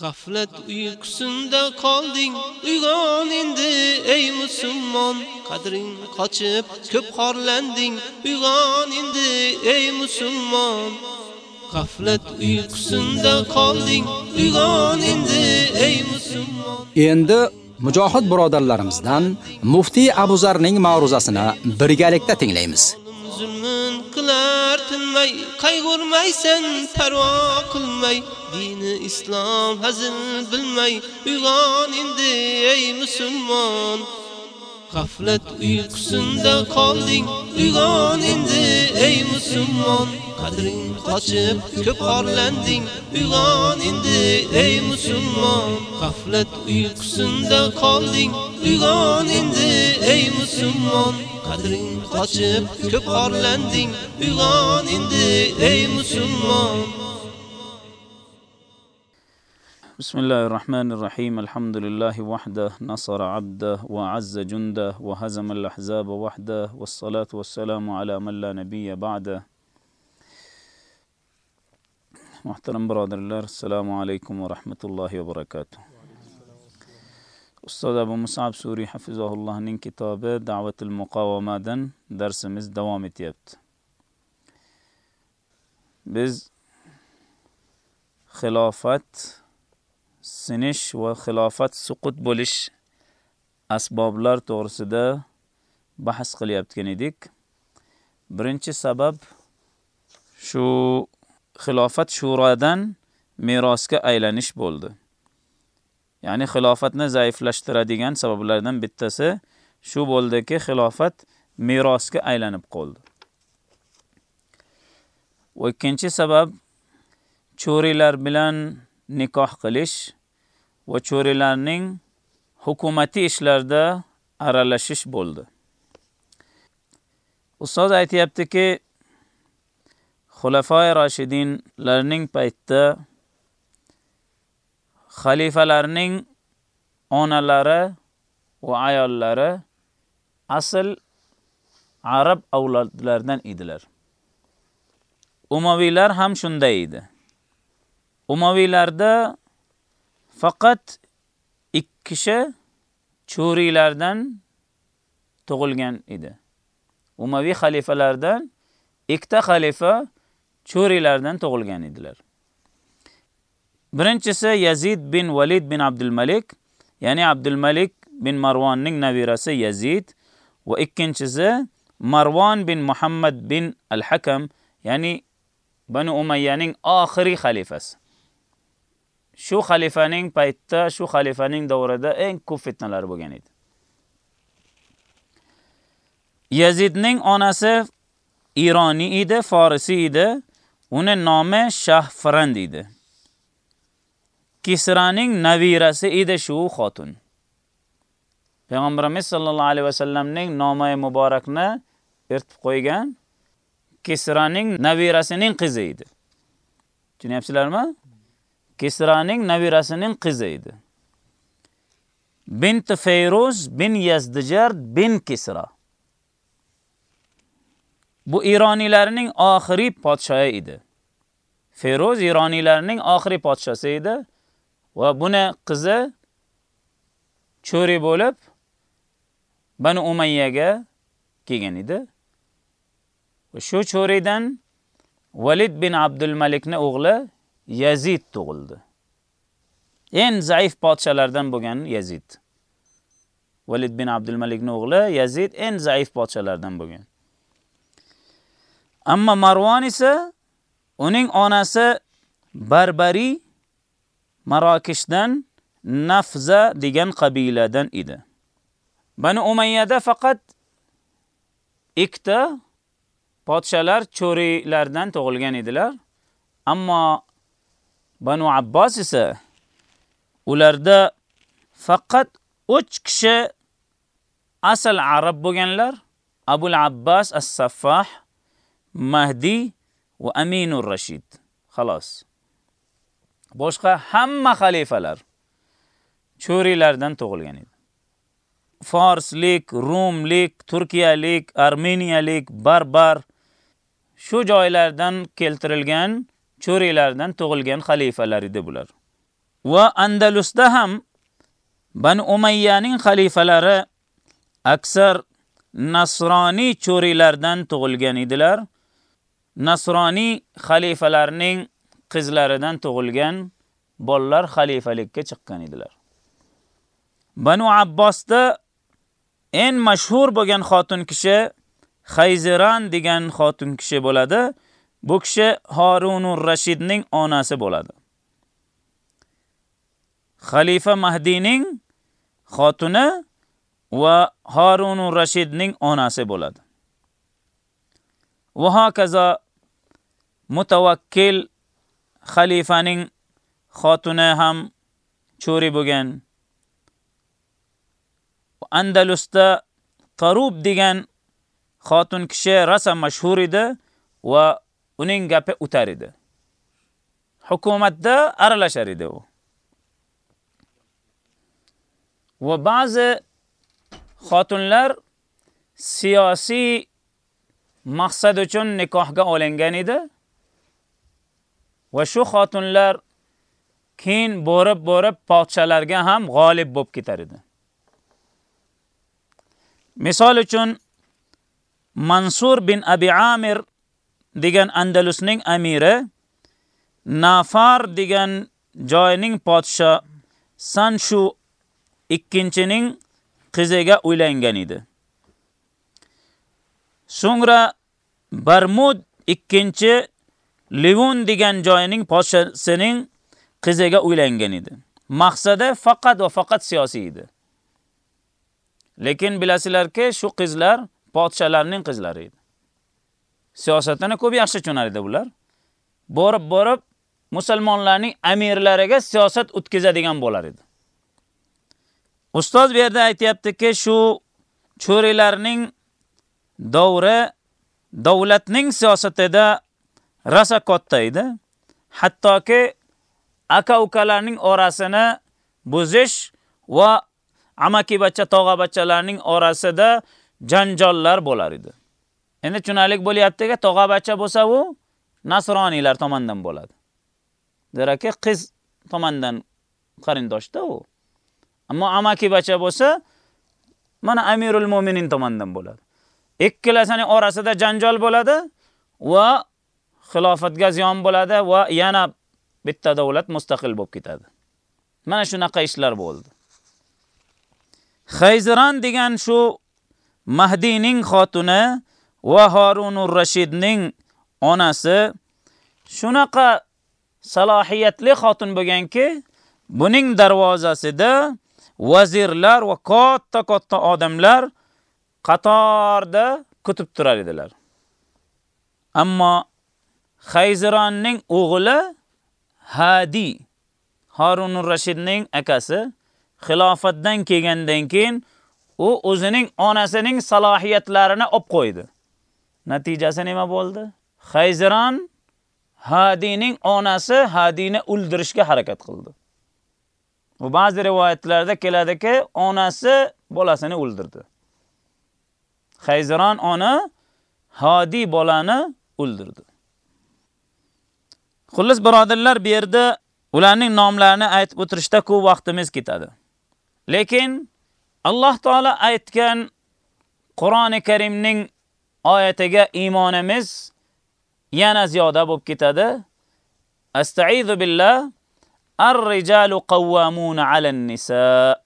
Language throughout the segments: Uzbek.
G'aflat uyqusinda qolding, uyg'on endi ey musulmon, qadring qochib ko'p xorlanding, uyg'on endi ey musulmon. G'aflat uyqusinda qolding, uyg'on endi ey musulmon. Endi mujohid birodarlarimizdan Muftiy Abuzarning ma'ruzasini birgalikda tinglaymiz. Qilmay, qayg'urmaysan parvo qilmay. Dini islom hazil bilmay uyg'on endi ey musulmon. G'aflat uyqusinda qolding uyg'on endi ey musulmon. Qadring qochib ko'p xorlanding uyg'on endi ey musulmon G'aflat uyqusinda qolding uyg'on endi ey musulmon qadring qochib ko'p xorlanding uyg'on endi ey musulmon بسم الله الرحمن الرحيم الحمد لله وحده نصر عبده وعز جنده وهزم الأحزاب وحده والصلاة والسلام على من لا نبي بعده muhtaram birodarlar assalomu alaykum va rahmatullohi va barakatuh. Ustoz abu musab suriy hafizaullohning kitobi davatil muqovomadan darsimiz davom etyapti. Biz xilofat sinish va xilofat suqut bo'lish asboblar to'g'risida bahs qilyotgan edik. Birinchi sabab shu xilofat shuradan merosga aylanish bo'ldi. Ya'ni xilofatni zaiflashtiradigan sabablardan bittasi shu bo'ldiki, xilofat merosga aylanib qoldi. Va ikkinchi sabab cho'rilar bilan nikoh qilish va cho'rilarning hukumatiy ishlarda aralashish bo'ldi. Ustoz aytayaptiki, Xulafoi roshidinlarning paytda xalifalarning onalari va ayollari asl arab avlodlaridan edilar. Umaviylar ham shunday edi. Umaviylarda faqat ikki kishi churiylardan tug'ilgan edi. Umaviy xalifalardan ikkita xalifa cho'rilardan tug'ilgan edilar. Birinchisi Yazid bin Walid bin Abdul Malik, ya'ni Abdul Malik bin Marvonning nabirasi Yazid va ikkinchisi Marvon bin Muhammad bin Al-Hakam, ya'ni Banu Umayyaning oxirgi xalifasi. Shu xalifaning paytda, shu xalifaning davrida eng ko'p fitnalar bo'lgan edi. Yazidning onasi Ironiy edi, Farisi edi. Uni nomi Shahfrand edi. Kisraning navirasi edi shu xotun. Payg'ambarimiz sollallohu alayhi vasallamning nomi muborakni eritib qo'ygan Kisraning navirasining qizi edi. Tushunyapsizlarmi? Kisraning navirasining qizi edi. Bint Feyruz bin Yazdijar bin Kisra. Bu Ironiylarning oxiri podshohi edi. Feroz Ironiylarning oxiri podshosi edi va buni qizi cho'ri bo'lib Banu Umayyaga kelgan edi. Va shu cho'ridan Valid bin Abdul Malikning o'g'li Yazid tug'ildi. Eng zaif podshalardan bo'lgan Yazid. Valid bin Abdul Malikning o'g'li Yazid eng zaif podshalardan bo'lgan. Ammo Marvon esa uning onasi Barbari Marokishdan Nafza degan qabiladan edi. Bani Umayyada faqat ikkita podshalar cho'rilardan tug'ilgan edilar. Ammo Banu Abbos esa ularda faqat 3 kishi asl arab bo'lganlar. Abul Abbas as-Saffah, Mahdi va Aminur Rashid. Xolos. Boshqa hamma xalifalar cho'rilardan tug'ilgan edi. Forslik, Rumlik, Turkiyalik, Armeniyalik, Barbar shu joylardan keltirilgan cho'rilardan tug'ilgan xalifalar edi bular. va Andalusda ham Bani Umayyaning xalifalari aksar nasroniy cho'rilardan tug'ilgan edilar. Nasroniy xalifalarning qizlaridan tug'ilgan bolalar xalifalikka chiqqan edilar. Banu Abbosda eng mashhur bo'lgan xotin kishi Xayziran degan xotin kishi bo'ladi. Bu kishi Harunur Rashidning onasi bo'ladi. Xalifa Mahdining xotini va Harunur Rashidning onasi bo'ladi. Va mutavakkil xalifaning xotini ham cho'ri bo'lgan. Andalusda Tarub degan xotin kishi rosa mashhur edi va uning gapi o'tar edi. Hukumatda aralashar edi u. Va ba'zi xotinlar siyosiy maqsad uchun nikohga olingan edi. Va shu xotinlar keyin borib-borib podshalarga ham g'olib bo'lib ketar edi. Misol uchun Mansur bin Abi Amir degan Andalusning amiri Nafar degan joyning podsho Sanshu ikkinchining qiziga uylangan edi. So'ngra Barmud ikkinchi Livon degan joyining podshasining qiziga uylangan edi. Maqsadi faqat va faqat siyosiy edi. Lekin bilasizlarki, shu qizlar podshalarning qizlari edi. Siyosatini ko'p yaxshi tushunar edi ular. Borib-borib musulmonlarning amirlariga siyosat o'tkazadigan bo'lar edi. Ustoz bu yerda aytayaptiki, shu cho'rilarning davri davlatning siyosatida rasa katta edi. Hattoki aka-ukalarning orasini buzish va amaki-bacha, tog'a-bachalarning orasida janjollar bo'lar edi. Endi tushunalik bo'lyaptiki, tog'a-bacha bo'lsa u nasroniylar tomonidan bo'ladi. Deraki qiz tomonidan qarindoshda u. Ammo amaki-bacha bo'lsa, mana Amirul Mu'minin tomonidan bo'ladi. Ikkalasining orasida janjal bo'ladi va xilofatga ziyon bo'ladi va yana bitta davlat mustaqil bo'lib ketadi. Mana shunaqa ishlar bo'ldi. Xayziran degan shu Mahdining xotini va Harunur Rashidning onasi shunaqa salohiyatli xotin bo'lganki, buning darvozasida vazirlar va katta-katta odamlar qatorda kutib turar edilar. Ammo Xayzironning o'g'li Hadi Harunur Rashidning akasi xilofatdan kelgandan keyin u o'zining onasining salohiyatlarini olib qo'ydi. Natijasi nima bo'ldi? Xayziron Hadining onasi Hadini o'ldirishga harakat qildi. Bu ba'zi rivoyatlarda keladiki, onasi bolasini o'ldirdi. Xayziron ona Hadi bolani o'ldirdi. Xullas birodarlar, bu yerda ularning nomlarini aytib o'tirishda ko'p vaqtimiz ketadi. Lekin Alloh taolo aytgan Qur'oni Karimning oyatiga iymonimiz yana ziyoda bo'lib ketadi. Astaizu billah Ar-rijalu qawwamuna 'alan nisa.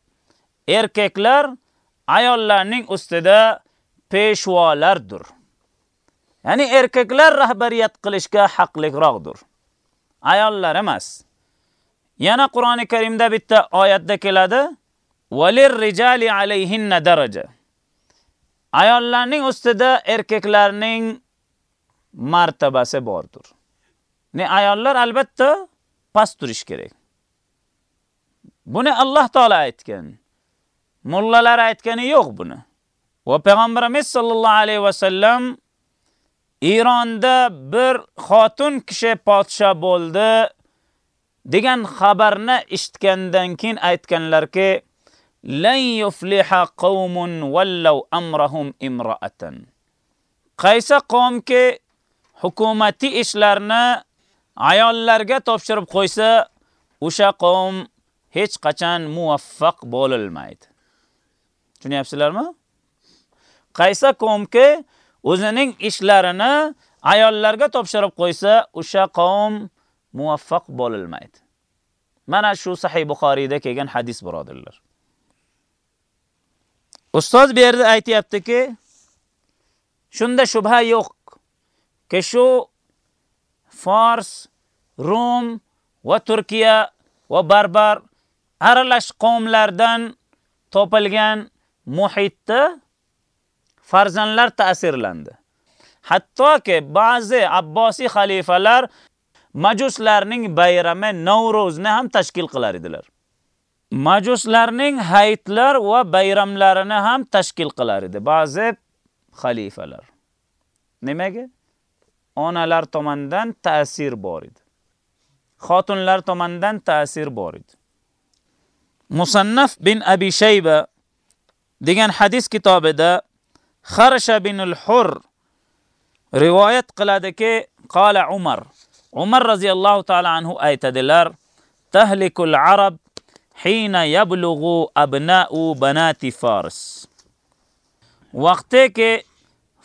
Erkaklar ayollarning ustida peshvolardir. Ya'ni erkaklar rahbariyat qilishga haqliroqdir. Ayollar emas. Yana Qur'oni Karimda bitta oyatda keladi: "Valir rijali alayhinna daraja." Ayollarning ustida erkaklarning martabasi bordir. Ne ayollar albatta past turish kerak. Buni Alloh taolo aytgan. Mullalar aytgani yo'q buni. Va payg'ambarimiz sollallohu alayhi va sallam Ironda bir xotin kishi podsha bo'ldi degan xabarni eshitgandan keyin aytganlarki, lan yufliha qaumun wallaw amrahum imra'atan. Qaysi qavmki hukumatiy ishlarni ayollarga topshirib qo'ysa, o'sha qavm hech qachon muvaffaq bo'lolmaydi. Tushunyapsizlarmi? Qaysi qavmki o'zining ishlarini ayollarga topshirib qo'ysa, o'sha qavm muvaffaq bo'lmaydi. Mana shu Sahih Buxoriyda kelgan hadis birodarlar. Ustoz bu yerda aytayaptiki, shunda shubha yo'q. Ke shu Fors, Rum va Turkiya va barbar aralash qavmlardan topilgan muhitda farzandlar ta'sirlandi. Hattoki ba'zi Abbosiy xalifalar majuslarning bayrami Navro'zni ham tashkil qilar edilar. Majuslarning hayitlar va bayramlarini ham tashkil qilar edi ba'zi xalifalar. Nimaga? Onalar tomonidan ta'sir bor edi. Xotinlar tomonidan ta'sir bor edi. Musannaf bin Abi Shayba degan hadis kitobida Kharsha bin al-Hur rivoyat qiladiki, qala Umar. Umar radhiyallohu ta'ala anhu aytadilar: "Tahlikul arab hina yablughu abna'u banati Fars." Vaqtiki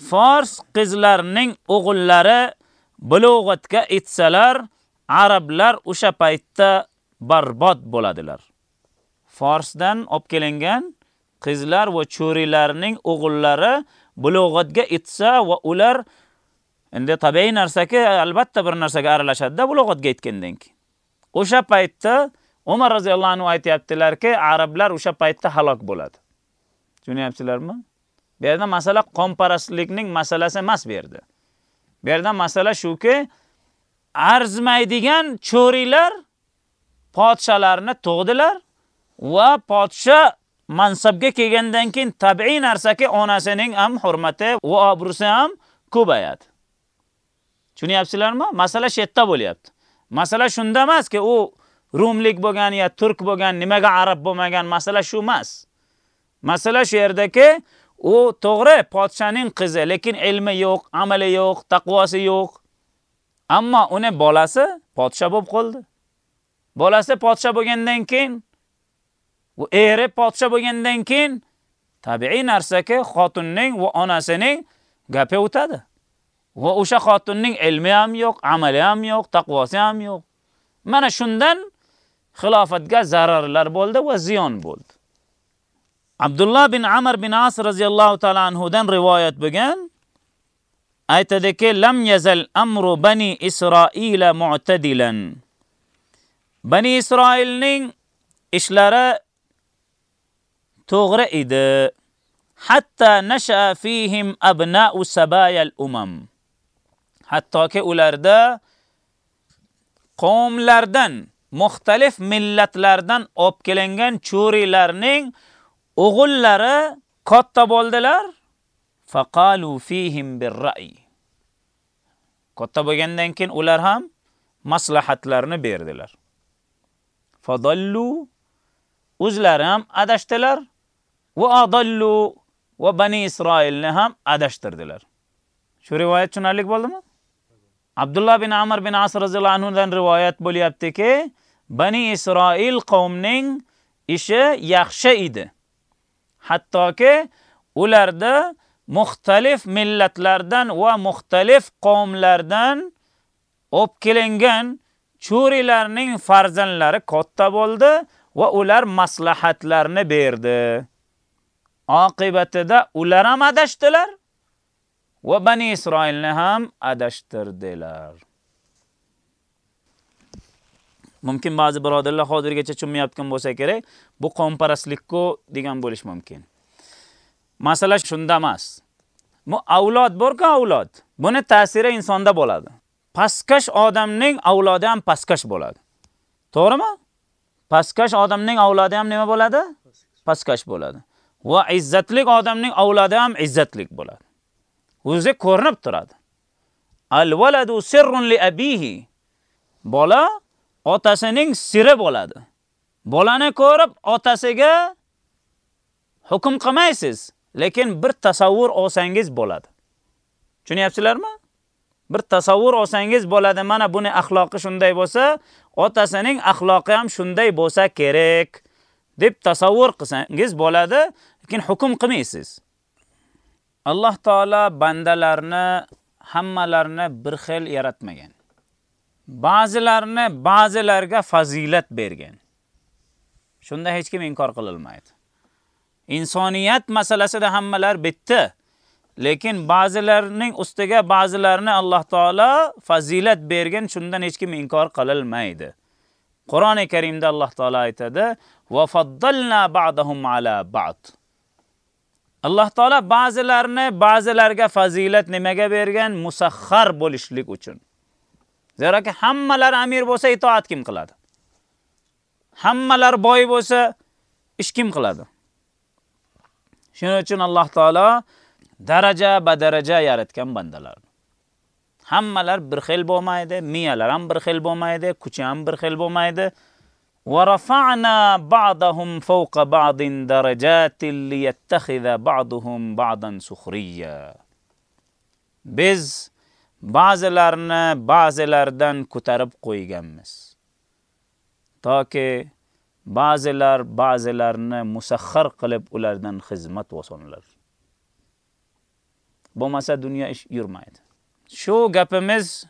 Fors qizlarining o'g'illari bulug'atga etsalar, arablar o'sha paytda barbod bo'ladilar. Forsdan olib kelingan qizlar va cho'rilarning o'g'illari bulug'atga etsa va ular endi tabiiy narsaki albatta bir narsaga aralashadida bulug'atga yetgandan keyin. O'sha paytda Umar roziyallohu anhu aytayaptilarki, arablar o'sha paytda halok bo'ladi. Tushunyapsizlarmi? Bu yerda masala qonparastlikning masalasi emas bu yerda. Bu yerda masala shuki, arzmaydigan cho'rilar podshalarni tug'dilar va podsha mansabga kelgandan keyin tabiiy narsaki onasining ham hurmati va obro'si ham ko'payadi. Tushunyapsizlarmi? Masala shu yerda bo'lyapti. Masala shunda emaski, u rumlik bo'lgan yo turk bo'lgan, nimaga arab bo'lmagan, masala shu emas. Masala shu yerdagi u to'g'ri podshaning qizi, lekin ilmi yo'q, amali yo'q, taqvosi yo'q. Ammo uni bolasi podsha bo'lib qoldi. Bolasi podsha bo'lgandan keyin u eri podsha bo'lgandan keyin tabiiy narsaki xotinning va onasining gapi o'tadi. Va o'sha xotinning ilmi ham yo'q, amali ham yo'q, taqvosi ham yo'q. Mana shundan xilofatga zararlar bo'ldi va ziyon bo'ldi. Abdullah bin Amr bin As radhiyallohu ta'ala anhudan rivoyat bo'lgan aytadiki lam yazal amru bani Isroila mu'tadilan. Bani Isroilning ishlari to'g'ri edi. Hatta nasha fihim abna'u sabayal umam. Hattoki ularda qavmlardan, muxtalif millatlardan olib kelingan cho'rilarning o'g'illari katta bo'ldilar. Faqalu fihim bir-ra'y. Katta bo'lgandan keyin ular ham maslahatlarni berdilar. Fadallu o'zlari ham adashdilar va adallu va bani Isroilni ham adashtirdilar. Shu rivoyat tushunarli bo'ldimi? Abdullah bin Amr bin As roziyallohu anhu dan rivoyat bo'lyaptiki, Bani Isroil qavmning ishi yaxshi edi. Hattoki ularda muxtalif millatlardan va muxtalif qavmlardan olib kelingan cho'rilarning farzandlari katta bo'ldi va ular maslahatlarni berdi. Oqibatida ular ham adashdilar va Bani Isroilni ham adashtirdilar. Mumkin ba'zi birodarlar hozirgacha tushunmayotgan bo'lsa kerak, bu qonparastlikku degan bo'lish mumkin. Masala shunda emas. Bu avlod borku avlod. Buni ta'siri insonda bo'ladi. Pastkash odamning avlodi ham pastkash bo'ladi. To'g'rimi? Pastkash odamning avlodi ham nima bo'ladi? Pastkash bo'ladi. Va izzatlik odamning avlodi ham izzatlik bo'ladi. O'zi ko'rinib turadi. Al waladu sirrun li abihi. Bola otasining siri bo'ladi. Bolani ko'rib otasiga hukm qilmaysiz, lekin bir tasavvur olsangiz bo'ladi. Tushunyapsizlarmi? bir tasavvur olsangiz bo'ladi, mana buni axloqi shunday bo'lsa, otasining axloqi ham shunday bo'lsa kerak deb tasavvur qilsangiz bo'ladi, lekin hukm qilmaysiz. Alloh taolo bandalarni hammalarini bir xil yaratmagan. Ba'zilarini ba'zilarga fazilat bergan. Shunda hech kim inkor qilolmaydi. Insoniyat masalasida hammalar bitta. Lekin ba'zilarning ustiga ba'zilarini Alloh taolo fazilat bergan, shundan hech kim inkor qilolmaydi. Qur'oni Karimda Alloh taolo aytadi: "Va faddalna ba'dahum ala ba'd." Alloh taolo ba'zilarni ba'zilarga fazilat nimaga bergan? Musaxxar bo'lishlik uchun. Zeraki hammalar amir bo'lsa itoat kim qiladi? Hammalar boy bo'lsa ish kim qiladi? Shuning uchun Alloh taolo daraja ba daraja yaratgan bandalarni. Hammalar bir xil bo'lmaydi, miyalar ham bir xil bo'lmaydi, kuchi ham bir xil bo'lmaydi. ورفعنا بعضهم فوق بعض درجات ليتخذ بعضهم بعضا سخريا بز بعضلرنا بعضلردن كترب قوي قويغمز تاكي بعضلر بعضلرنا مسخر قلب ولردن خزمت وصنلر بمسا دنيا اش يرمايد. شو قبمز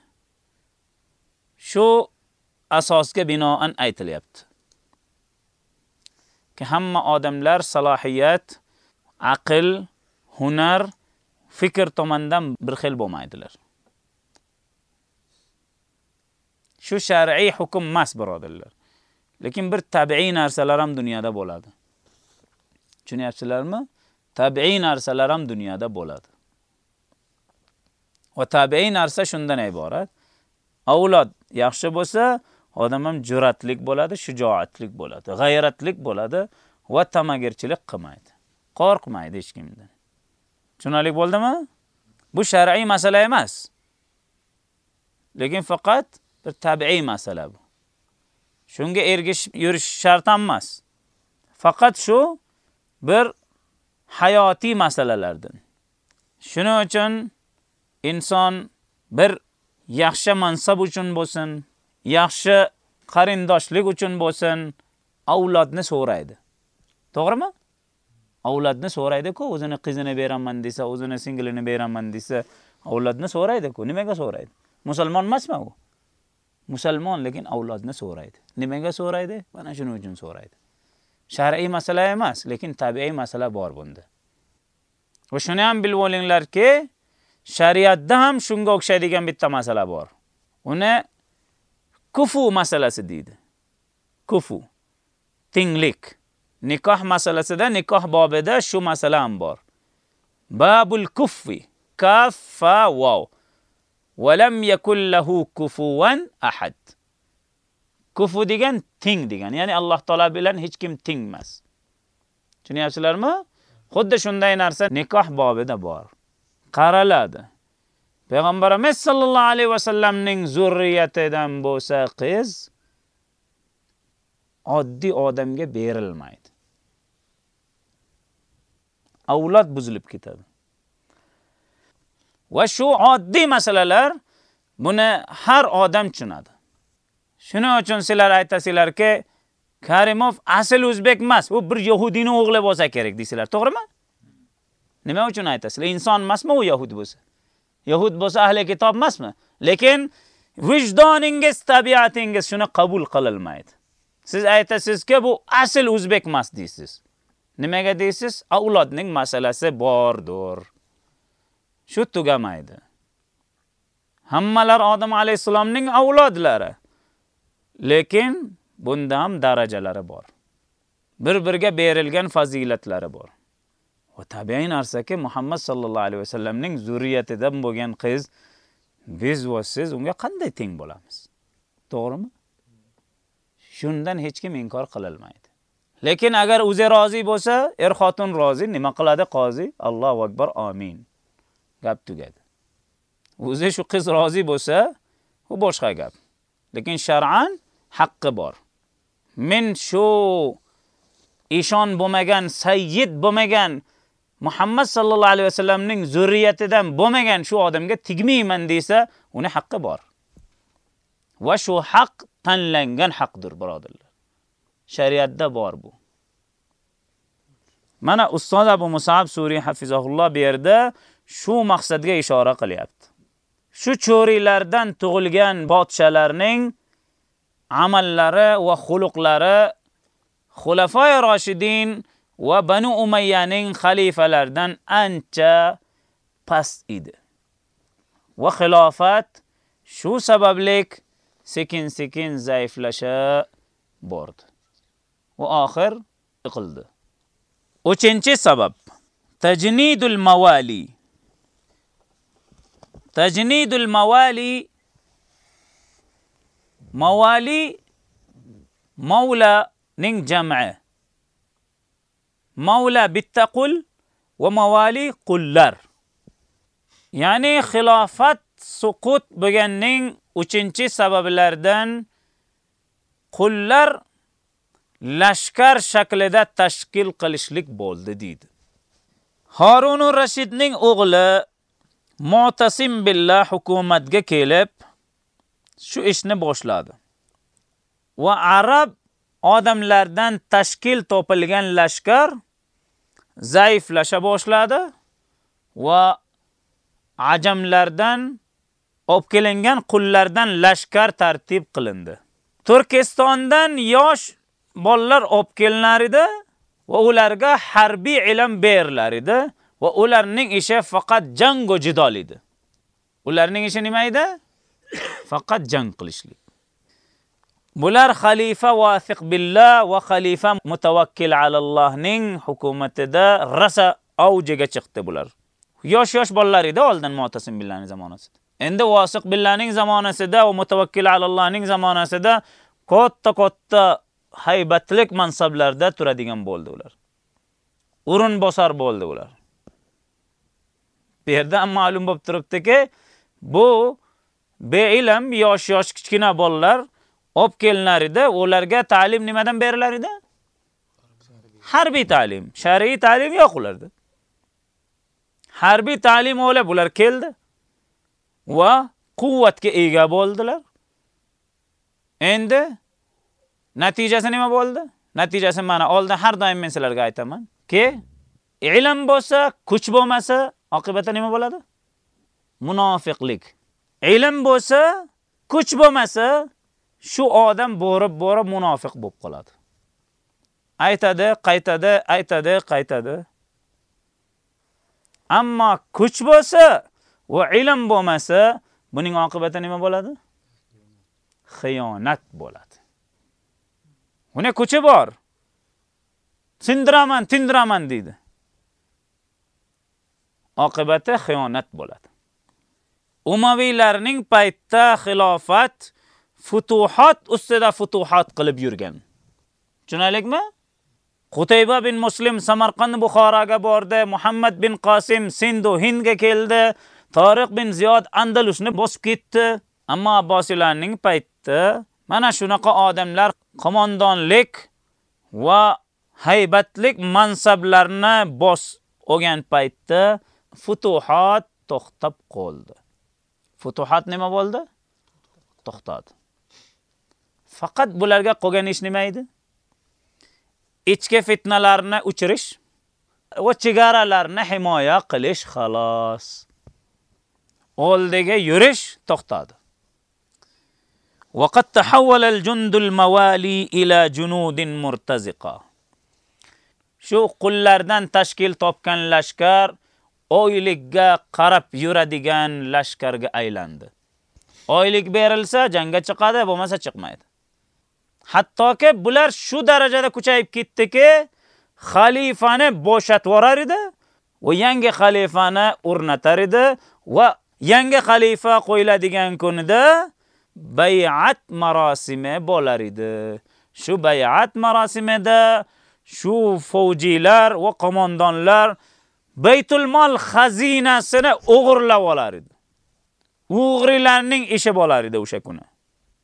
شو asosga binoan aytilyapti. Ki hamma odamlar salohiyat aql hunar fikr tomonidan bir xil bo'lmaydilar. Shu shar'iy hukm emas birodarlar. Lekin bir tabiiy narsalar ham dunyoda bo'ladi. Tushunyapsizlarmi? Tabiiy narsalar ham dunyoda bo'ladi. Va tabiiy narsa shundan iborat. Avlod yaxshi bo'lsa odam ham jur'atlik bo'ladi, shijoatlik bo'ladi, g'ayratlik bo'ladi va tamagirchilik qilmaydi. Qo'rqmaydi hech kimdan. Tushunalik bo'ldimi? Bu shar'iy masala emas. Lekin faqat bir tabiiy masala bu. Shunga ergishib yurish shart emas. Faqat shu bir hayotiy masalalardan. Shuning uchun inson bir yaxshi mansab uchun bo'lsin, yaxshi qarindoshlik uchun bo'lsin, avlodni so'raydi. To'g'rimi? Avlodni so'raydi-ku, o'zini qizini beraman desa, o'zini singlini beraman desa, avlodni so'raydi-ku. Nimaga so'raydi? Musulmon emasmi u? Musulmon lekin avlodni so'raydi. Nimaga so'raydi? Mana shuning uchun so'raydi. Shar'iy masala emas, lekin tabiiy masala bor bunda. Va shuni ham bilib olinglarki, shariatda ham shunga o'xshaydigan bitta masala bor. Uni kufu masalasi deydi. Kufu. tenglik Nikoh masalasida, nikoh bobida shu masala ham bor. Babul kuffi. Kaf fa waw. Va lam yakul lahu kufuwan ahad. Kufu degan teng degan. Ya'ni Alloh taolo bilan hech kim teng emas. Tushunyapsizlarmi? Xuddi shunday narsa nikoh bobida bor. Qaraladi. Payg'ambarimiz sollallohu alayhi vasallamning zurriyatidan bo'lsa qiz oddiy odamga berilmaydi. Avlod buzilib ketadi. Va shu oddiy masalalar buni har odam tushunadi. Shuning uchun sizlar aytasizlarki, Karimov asl o'zbek emas, u bir yahudiyni o'g'li bo'lsa kerak deysizlar, to'g'rimi? Nima uchun aytasizlar? Inson emasmi u yahudi bo'lsa? Yahud bo'lsa ahli kitob emasmi? Lekin vijdoningiz, tabiatingiz shuni qabul qilolmaydi. Siz aytasizki, bu asl o'zbek emas deysiz. Nimaga deysiz? Avlodning masalasi bordir. Shu tugamaydi. Hammalar Odam alayhisalomning avlodlari. Lekin bunda ham darajalari bor. Bir-biriga berilgan fazilatlari bor. Va tabiiy narsaki Muhammad sallallohu alayhi vasallamning zurriyatidan bo'lgan qiz biz va siz unga qanday teng bo'lamiz? To'g'rimi? Shundan hech kim inkor qilolmaydi. Lekin agar o'zi rozi bo'lsa, er xotin rozi, nima qiladi qozi? Allohu akbar, amin. Gap tugadi. O'zi shu qiz rozi bo'lsa, u boshqa gap. Lekin shar'an haqqi bor. Men shu ishon bo'lmagan, sayyid bo'lmagan Muhammad sallallohu alayhi vasallamning zurriyatidan bo'lmagan shu odamga tegmayman desa, uni haqqi bor. Va shu haq tanlangan haqdir, birodarlar. Shariatda bor bu. Mana ustoz Abu Musab Suriy hafizahulloh bu yerda shu maqsadga ishora qilyapti. Shu cho'rilardan tug'ilgan podshalarning amallari va xuluqlari Xulafoy Roshidin va Banu Umayyaning xalifalaridan ancha past edi. Va xilofat shu sabablik sekin-sekin zaiflasha bordi. Va oxir yiqildi. 3-sabab tajnidul mawali. Tajnidul mawali mawali mawla ning jam'i. Mavla bitta qul va mawali qullar. Ya'ni xilofat suqut bo'lganning 3-chi sabablaridan qullar lashkar shaklida tashkil qilishlik bo'ldi deydi. Harun ar-Rashidning o'g'li Mu'tasim billah hukumatga kelib shu ishni boshladi. Va arab odamlardan tashkil topilgan lashkar zaiflasha boshladi va ajamlardan olib kelingan qullardan lashkar tartib qilindi. Turkistondan yosh bolalar olib kelinar edi va ularga harbiy ilm berilar edi va ularning ishi faqat jang va jidol edi. Ularning ishi nima edi? Faqat jang qilishlik. Bular xalifa vasiq billah va xalifa mutawakkil alallohning hukumatida rasa avjiga chiqdi bular. Yosh-yosh bolalar edi oldin Mu'tasim billahning zamonasida. Endi vosiq billahning zamonasida va mutawakkil alallohning zamonasida katta-katta haybatlik mansablarda turadigan bo'ldi ular. O'rin bosar bo'ldi ular. Bu yerda ma'lum bo'lib turibdiki, bu beilm yosh-yosh kichkina bolalar olib kelinar edi, ularga ta'lim nimadan berilar edi? Harbiy ta'lim, shar'iy ta'lim yo'q ularda. Harbiy ta'lim olib ular keldi va quvvatga ega bo'ldilar. Endi natijasi nima bo'ldi? Natijasi mana oldin har doim men sizlarga aytaman. Ki ilm bo'lsa, kuch bo'lmasa, oqibati nima bo'ladi? Munofiqlik. Ilm bo'lsa, kuch bo'lmasa, shu odam borib-borib munofiq bo'lib qoladi. Aytadi, qaytadi, aytadi, qaytadi. Ammo kuch bo'lsa va ilm bo'lmasa, buning oqibati nima bo'ladi? Xiyonat bo'ladi. Uni kuchi bor. Sindiraman, tindiraman deydi. Oqibati xiyonat bo'ladi. Umaviylarning paytda xilofat futuhat ustida futuhat qilib yurgan. Tushunalikmi? Qutayba bin Muslim Samarqand Buxoroga bordi, Muhammad bin Qosim Sindu Hindga keldi, Tariq bin Ziyod Andalusni bosib ketdi. Ammo Abbosilarning paytda mana shunaqa odamlar qo'mondonlik va haybatlik mansablarni bos olgan paytda futuhat to'xtab qoldi. Futuhat nima bo'ldi? To'xtadi. Faqat bularga qolgan ish nima edi? Ichki fitnalarni o'chirish va chegaralarni himoya qilish xolos. Oldiga yurish to'xtadi. وقد تحول الجند الموالي إلى جنود مرتزقة shu qullardan tashkil topgan lashkar oylikka qarab yuradigan lashkarga aylandi. Oylik berilsa jangga chiqadi, bo'lmasa chiqmaydi. Hattoki bular shu darajada kuchayib ketdiki, xalifani bo'shatib yuborar edi va yangi xalifani o'rnatar edi va yangi xalifa qo'yiladigan kunida bay'at marosimi bo'lar edi. Shu bay'at marosimida shu fojiylar va qo'mondonlar Baytul mol xazinasini o'g'irlab olar edi. O'g'rilarning ishi bo'lar edi o'sha kuni.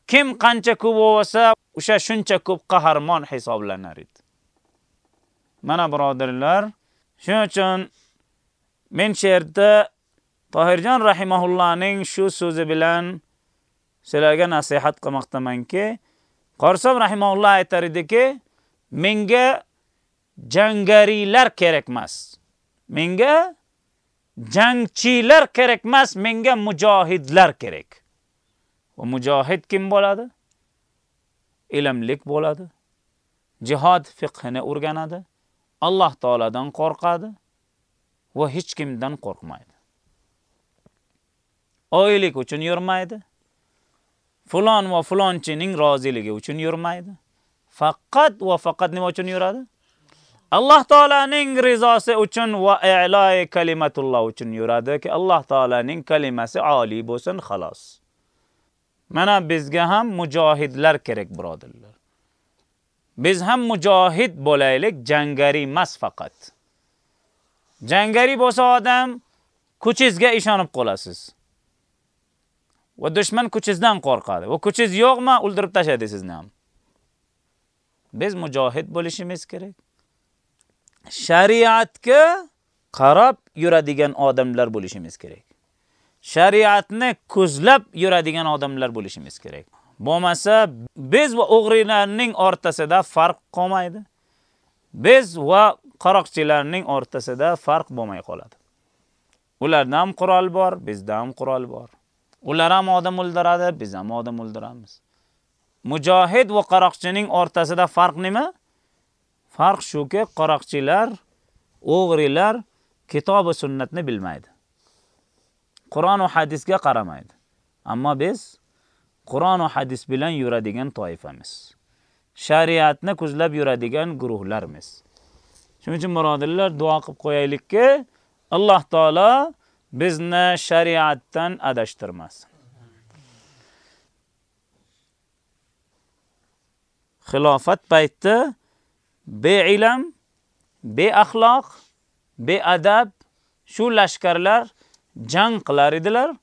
Kim qancha ko'p bo'lsa, o'sha shuncha ko'p qahramon hisoblanar edi. Mana birodarlar, shuning uchun men she'rda Tohirjon rahimahullohning shu so'zi bilan sizlarga nasihat qilmoqdamanki, Qorsob rahimahulloh aytar ediki, menga jangarilar kerak emas. Menga jangchilar kerak emas, menga mujohidlar kerak. Va mujohid kim bo'ladi? Ilmlik bo'ladi. Jihad fiqhini o'rganadi. Alloh taoladan qo'rqadi va hech kimdan qo'rqmaydi. Oylik uchun yurmaydi. Fulon va fulonchining roziligi uchun yurmaydi. Faqat va faqat nima uchun yuradi? Alloh taolaning rizosi uchun va i'loi kalimatulloh uchun yuradiki, Alloh taolaning kalimasi oliy bo'lsin, xolos. Mana bizga ham mujohidlar kerak, birodarlar. Biz ham mujohid bo'laylik, jangari emas faqat. Jangari bo'lsa odam kuchingizga ishonib qolasiz. Va dushman kuchingizdan qo'rqadi. Va kuchingiz yo'qmi, o'ldirib tashlaydi sizni ham. Biz mujohid bo'lishimiz kerak. Shariatga qarab yuradigan odamlar bo'lishimiz kerak. Shariatni ko'zlab yuradigan odamlar bo'lishimiz kerak. Bo'lmasa biz va o'g'rilarning o'rtasida farq qolmaydi. Biz va qaroqchilarning o'rtasida farq bo'lmay qoladi. Ularda ham qurol bor, bizda ham qurol bor. Ular ham odam o'ldiradi, biz ham odam o'ldiramiz. Mujohid va qaroqchining o'rtasida farq nima? Farq shuki, qaroqchilar, o'g'rilar kitob va sunnatni bilmaydi. Qur'on va hadisga qaramaydi. Ammo biz Qur'on va hadis bilan yuradigan toifamiz. Shariatni ko'zlab yuradigan guruhlarmiz. Shuning uchun birodarlar duo qilib qo'yaylikki, Alloh taolo bizni shariatdan adashtirmasin. Xilofat payti beilm, beaxloq, beadab shu lashkarlar jang qilar edilar,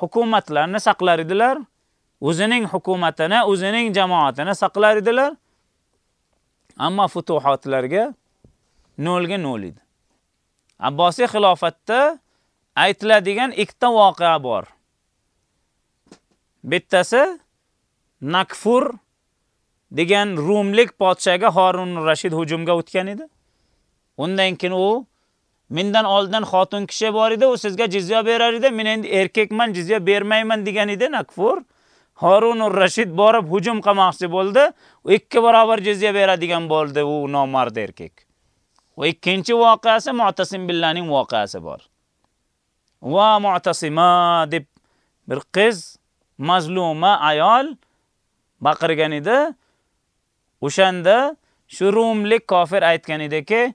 hukumatlarni saqlar edilar, o'zining hukumatini, o'zining jamoatini saqlar edilar. Ammo futuhatlarga nolga nol edi. Abbosiy xilofatda aytiladigan ikkita voqea bor. Bittasi Nakfur degan Rumlik podshaga Harun Rashid hujumga o'tgan edi. Undan keyin u mendan oldin xotin kishi bor edi, u sizga jizya berar edi, men endi erkakman, jizya bermayman degan edi Nakfur. Harun ur-Rashid borib hujum qilmoqchi bo'ldi, u ikki barobar jizya beradigan bo'ldi u nomard erkak. Va ikkinchi voqeasi Mu'tasim billaning voqeasi bor. Va Mu'tasima deb bir qiz, mazluma ayol baqirgan edi. O'shanda shu rumlik kofir aytgan ediki,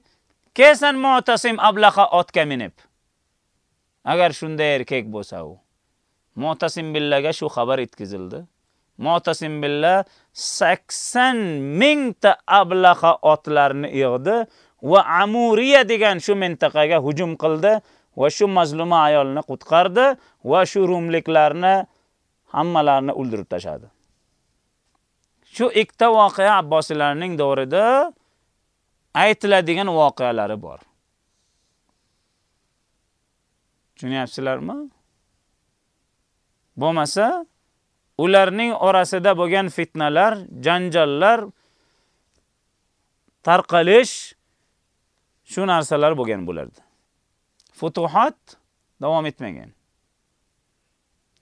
"Kesan Mu'tasim ablaqa otga minib." Agar shunday erkak bo'lsa u Mu'tasim billaga shu xabar yetkazildi. Mu'tasim billa 80 mingta ablaqa otlarni yig'di va Amuriya degan shu mintaqaga hujum qildi va shu mazluma ayolni qutqardi va shu rumliklarni hammalarini o'ldirib tashladi. Shu ikkita voqea Abbosilarning davrida aytiladigan voqealari bor. Tushunyapsizlarmi? Bo'lmasa, ularning orasida bo'lgan fitnalar, janjallar, tarqalish shu narsalar bo'lgan bo'lardi. Futuhat davom etmagan.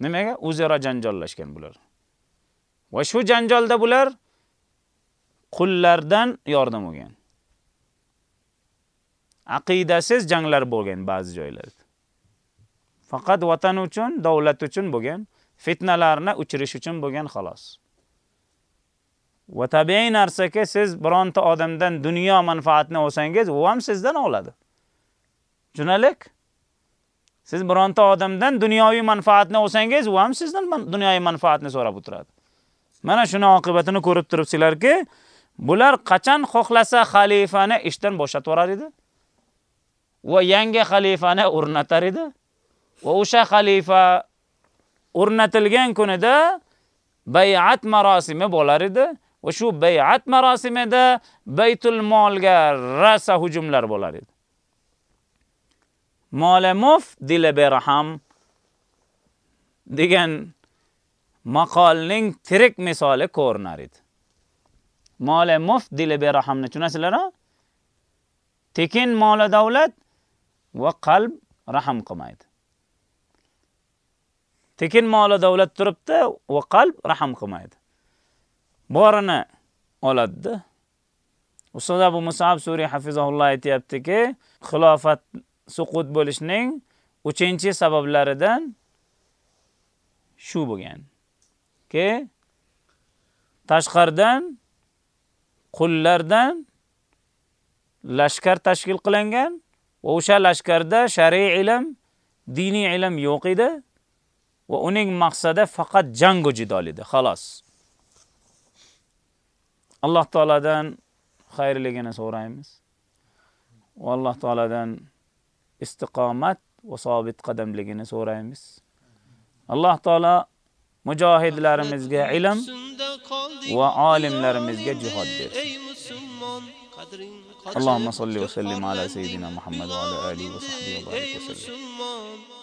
Nimaga? O'zaro janjallashgan bular. Va shu janjalda bular qullardan yordam olgan. Aqidasiz janglar bo'lgan ba'zi joylarda. Faqat vatan uchun, davlat uchun bo'lgan, fitnalarni o'chirish uchun bo'lgan xolos. Va tabiiy narsaki siz bironta odamdan dunyo manfaatini olsangiz, u ham sizdan oladi. Junalik? Siz bironta odamdan dunyoviy manfaatni olsangiz, u ham sizdan dunyoviy manfaatni so'rab o'tiradi. Mana shuni oqibatini ko'rib turibsizlarki, bular qachon xohlasa xalifani ishdan bo'shatib yuboradi. edi va yangi xalifani o'rnatar edi. va o'sha xalifa o'rnatilgan kunida bay'at marosimi bo'lar edi va shu bay'at marosimida Baytul Molga rasa hujumlar bo'lar edi. Molamuf muf dili degan maqolning tirik misoli ko'rinar edi. Mole muf dili berahamni tushunasizlar? Tekin mol davlat va qalb rahm qilmaydi. Tekin mol davlat turibdi va qalb rahm qilmaydi. Borini oladdi. Ustoz Abu Musab Suriy hafizahulloh aytayaptiki, xilofat suqut bo'lishning 3-sabablaridan shu bo'lgan. Ke tashqardan qullardan lashkar tashkil qilingan va o'sha lashkarda shar'iy ilm, diniy ilm yo'q edi va uning maqsadi faqat jang va jidol edi, xolos. Alloh taoladan xayrligini so'raymiz. Va Alloh taoladan istiqomat va sobit qadamligini so'raymiz. Alloh taolo mujohidlarimizga ilm va olimlarimizga jihod bersin. Allohumma salli va sayyidina Muhammad va ala alihi va sahbihi va barik va sallam.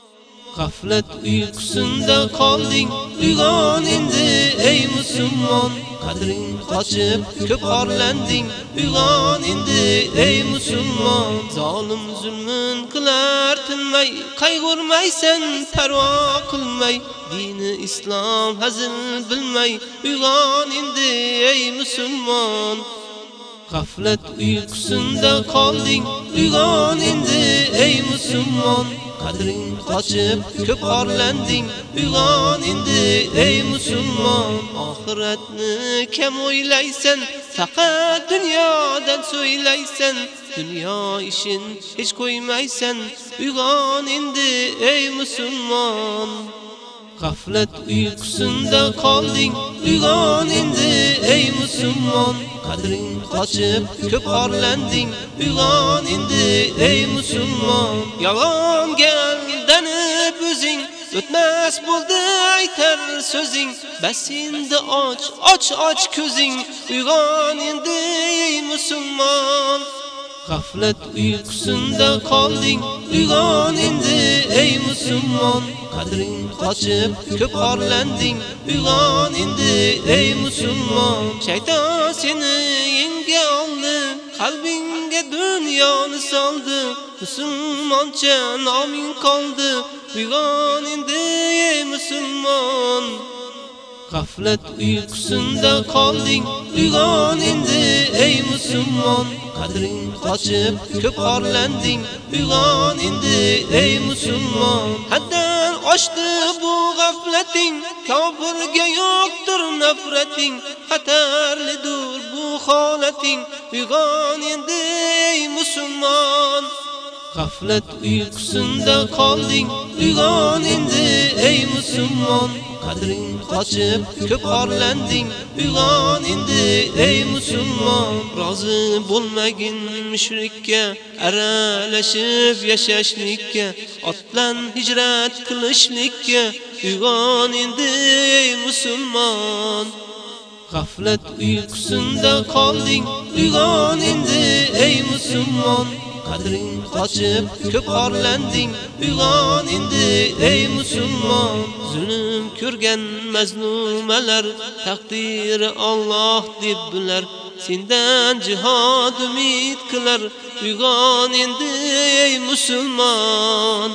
Gaflet uykusunda kaldın Uyan indi ey Müslüman Kadrin kaçıp köp arlendin Uyan indi ey Müslüman Zalim zulmün kılar tinmey Kaygurmaysen perva kılmay Dini İslam hazin bilmey Uyan indi ey Müslüman Gaflet uykusunda qolding, uyg'on indi ey musulmon. Kadrin kaçıp köp arlendin indi ey musulmon. Oxiratni kem oylaysan Fakat dünyadan söyleysen Dünya işin hiç qo'ymaysan, uyg'on indi ey musulmon. Gaflet uykusunda kaldın Uyan indi ey Müslüman. Kadrin kaçıp köp arlendin Uyan indi ey Müslüman. Yalan geldenip üzün Ötmez buldu aytar sözün. Besinde aç aç aç közün Uyan indi ey Müslüman. Gaflet uykusunda kaldın Uyan indi musulmon qadring qochib ko'p köp uyg'on endi indi ey musulmon shayton seni yenga oldi. Qalbingga dunyoni soldi. Musulmoncha noming qoldi. Uyg'on indi ey musulmon. Gaflet uykusunda qolding, uyg'on indi ey musulmon, Kadrin kaçıp köp arlendin Uyan indi ey musulmon. Haddan aştı bu gafletin Kafirge yoktur nefretin xatarlidir bu haletin uyg'on indi ey musulmon. Gaflet uykusunda qolding, uyg'on indi ey musulmon, Kadrin kaçıp ko'p arlendin uyg'on indi ey musulmon, Razı bulmagin müşrikke Aralashib yashashlikka. Otlan hijrat qilishlikka uyg'on indi ey musulmon. Gaflet uykusunda qolding, uyg'on indi ey musulmon, Kadrin qochib ko'p arlendin uyg'on endi ey musulmon zulm ko'rgan mazlumalar taqdiri Alloh deb bular sendan cihad umid qilar uyg'on endi ey musulmon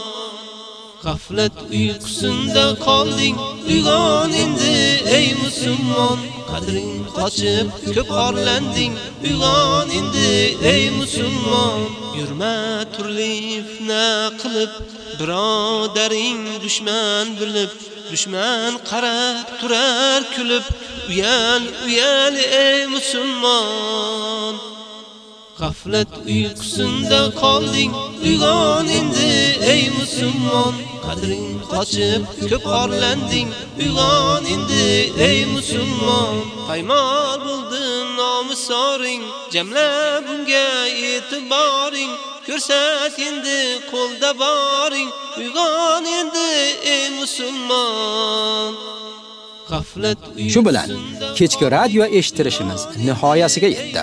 Gaflet uykusunda kaldın Uyan indi ey Müslüman. Kadrin kaçıp köp arlendin Uyan indi ey Müslüman. Yurma turli fitne qilib birodaring dushman bilib dushman qarab turar kulib Uyal uyal ey musulmon. Gaflet uykusunda qolding, uyg'on indi ey musulmon, Kadrin kaçıp ko'p arlendin uyg'on indi ey musulmon. Paymar buldun nomusoring, Cemle bunga e'tiboring, Ko'rsat endi qo'lda boring Uyg'on endi ey musulmon G'aflat Shu bilan kechki radio eshitirishimiz nihoyasiga yetdi.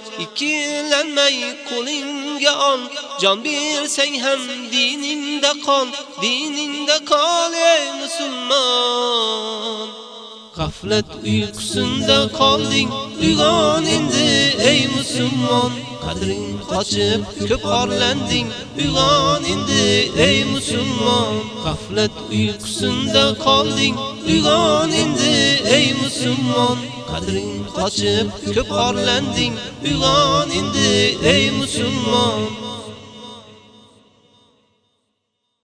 ikkilanmay qo'lingga ol jon bersang ham diningda qol diningda qol ey musulmon G'aflat uyqusinda qolding, uyg'on endi ey musulmon. Qadring qochib, ko'p orlanding, uyg'on endi ey musulmon. G'aflat uyqusinda qolding, uyg'on endi ey musulmon. Qadring qochib, ko'p qorlanding uyg'on endi ey musulmon.